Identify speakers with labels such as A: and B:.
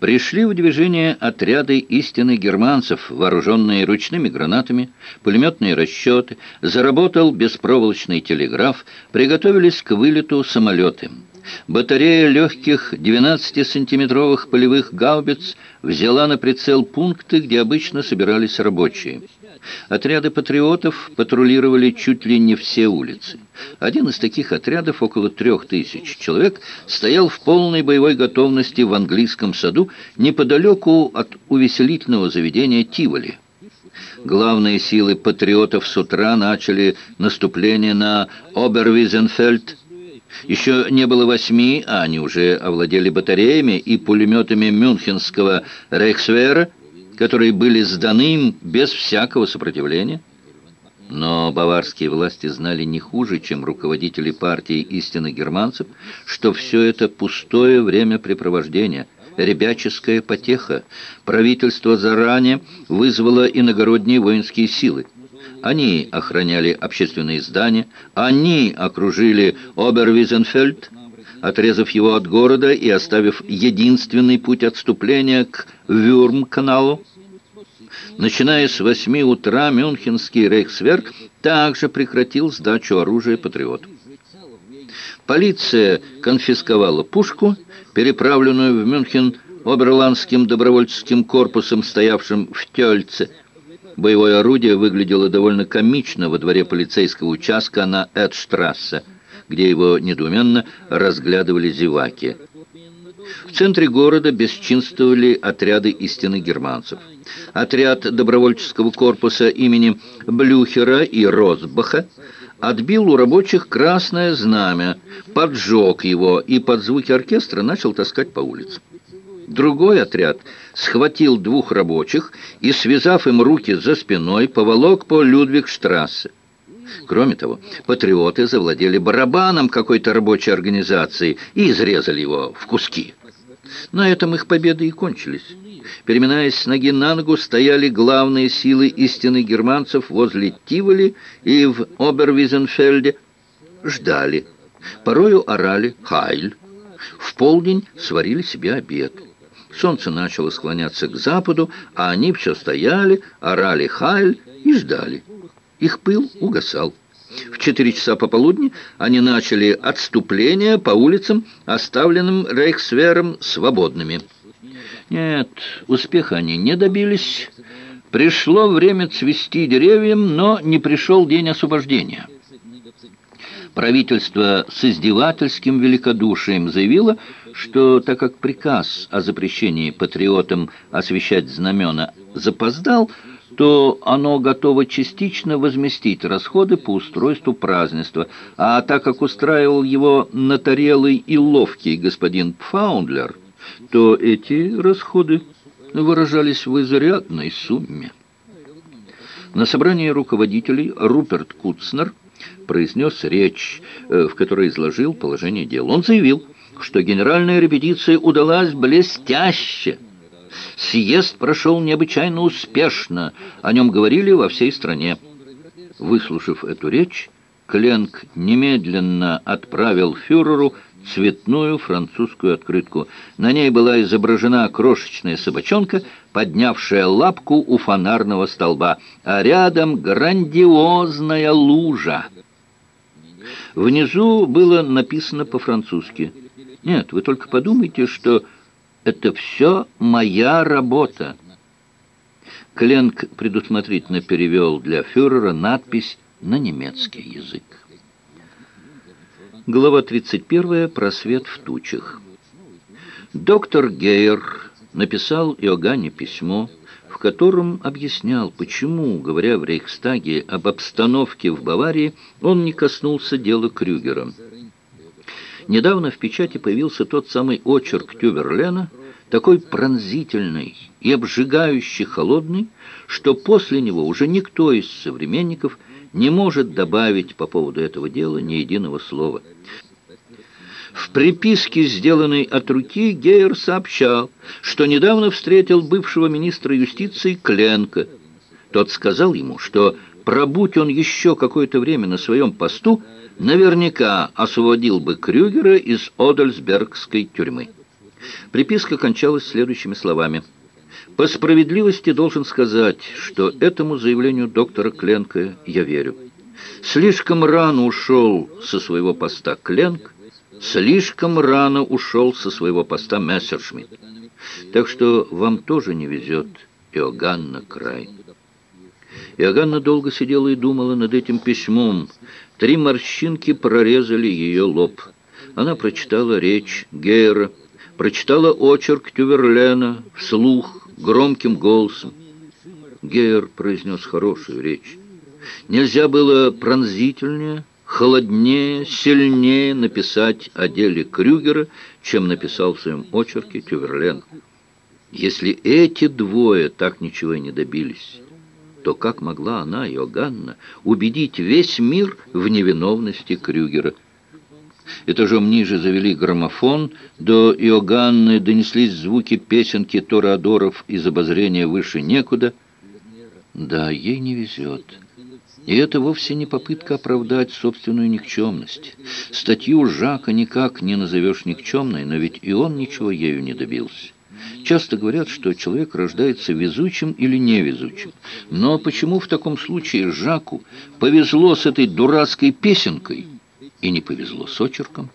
A: пришли в движение отряды истинных германцев, вооруженные ручными гранатами, пулеметные расчеты, заработал беспроволочный телеграф, приготовились к вылету самолеты. Батарея легких 12-сантиметровых полевых гаубиц взяла на прицел пункты, где обычно собирались рабочие. Отряды патриотов патрулировали чуть ли не все улицы. Один из таких отрядов, около трех тысяч человек, стоял в полной боевой готовности в английском саду неподалеку от увеселительного заведения Тиволи. Главные силы патриотов с утра начали наступление на Обервизенфельд. Еще не было восьми, а они уже овладели батареями и пулеметами мюнхенского Рейхсвера, которые были сданы им без всякого сопротивления. Но баварские власти знали не хуже, чем руководители партии истинных германцев, что все это пустое времяпрепровождение, ребяческая потеха. Правительство заранее вызвало иногородние воинские силы. Они охраняли общественные здания, они окружили Обервизенфельд, отрезав его от города и оставив единственный путь отступления к Вюрм-каналу. Начиная с 8 утра Мюнхенский рейхсверк также прекратил сдачу оружия патриотам. Полиция конфисковала пушку, переправленную в Мюнхен Оберландским добровольческим корпусом, стоявшим в Тёльце. Боевое орудие выглядело довольно комично во дворе полицейского участка на Эдштрассе где его недоуменно разглядывали зеваки. В центре города бесчинствовали отряды истинных германцев. Отряд добровольческого корпуса имени Блюхера и Росбаха отбил у рабочих красное знамя, поджег его и под звуки оркестра начал таскать по улицам. Другой отряд схватил двух рабочих и, связав им руки за спиной, поволок по Людвигштрассе. Кроме того, патриоты завладели барабаном какой-то рабочей организации и изрезали его в куски. На этом их победы и кончились. Переминаясь с ноги на ногу, стояли главные силы истинных германцев возле Тиволи и в Обервизенфельде. Ждали. Порою орали «Хайль». В полдень сварили себе обед. Солнце начало склоняться к западу, а они все стояли, орали «Хайль» и ждали. Их пыл угасал. Четыре часа пополудни они начали отступление по улицам, оставленным Рейхсвером свободными. Нет, успеха они не добились. Пришло время цвести деревьям, но не пришел день освобождения. Правительство с издевательским великодушием заявило, что так как приказ о запрещении патриотам освещать знамена запоздал, то оно готово частично возместить расходы по устройству празднества, а так как устраивал его натарелый и ловкий господин Пфаундлер, то эти расходы выражались в изрядной сумме. На собрании руководителей Руперт Куцнер произнес речь, э, в которой изложил положение дел. Он заявил, что генеральная репетиция удалась блестяще – Съезд прошел необычайно успешно, о нем говорили во всей стране. Выслушав эту речь, Кленк немедленно отправил фюреру цветную французскую открытку. На ней была изображена крошечная собачонка, поднявшая лапку у фонарного столба, а рядом грандиозная лужа. Внизу было написано по-французски. Нет, вы только подумайте, что это все моя работа. Кленк предусмотрительно перевел для фюрера надпись на немецкий язык. Глава 31. Просвет в тучах. Доктор Гейер написал Иоганне письмо, в котором объяснял, почему, говоря в Рейхстаге об обстановке в Баварии, он не коснулся дела Крюгера. Недавно в печати появился тот самый очерк Тюберлена, такой пронзительный и обжигающий холодный, что после него уже никто из современников не может добавить по поводу этого дела ни единого слова. В приписке, сделанной от руки, Гейер сообщал, что недавно встретил бывшего министра юстиции Кленка. Тот сказал ему, что пробудь он еще какое-то время на своем посту, наверняка освободил бы Крюгера из Одельсбергской тюрьмы. Приписка кончалась следующими словами. «По справедливости должен сказать, что этому заявлению доктора Кленка я верю. Слишком рано ушел со своего поста Кленк, слишком рано ушел со своего поста Мессершмитт. Так что вам тоже не везет, Иоганна Край». Иоганна долго сидела и думала над этим письмом. Три морщинки прорезали ее лоб. Она прочитала речь Гейра, прочитала очерк Тюверлена вслух, громким голосом. Гейер произнес хорошую речь. Нельзя было пронзительнее, холоднее, сильнее написать о деле Крюгера, чем написал в своем очерке Тюверлен. Если эти двое так ничего и не добились, то как могла она, Иоганна, убедить весь мир в невиновности Крюгера? Этажом ниже завели граммофон, до Иоганны донеслись звуки песенки Тореадоров из обозрения выше некуда. Да, ей не везет. И это вовсе не попытка оправдать собственную никчемность. Статью Жака никак не назовешь никчемной, но ведь и он ничего ею не добился. Часто говорят, что человек рождается везучим или невезучим. Но почему в таком случае Жаку повезло с этой дурацкой песенкой и не повезло с очерком?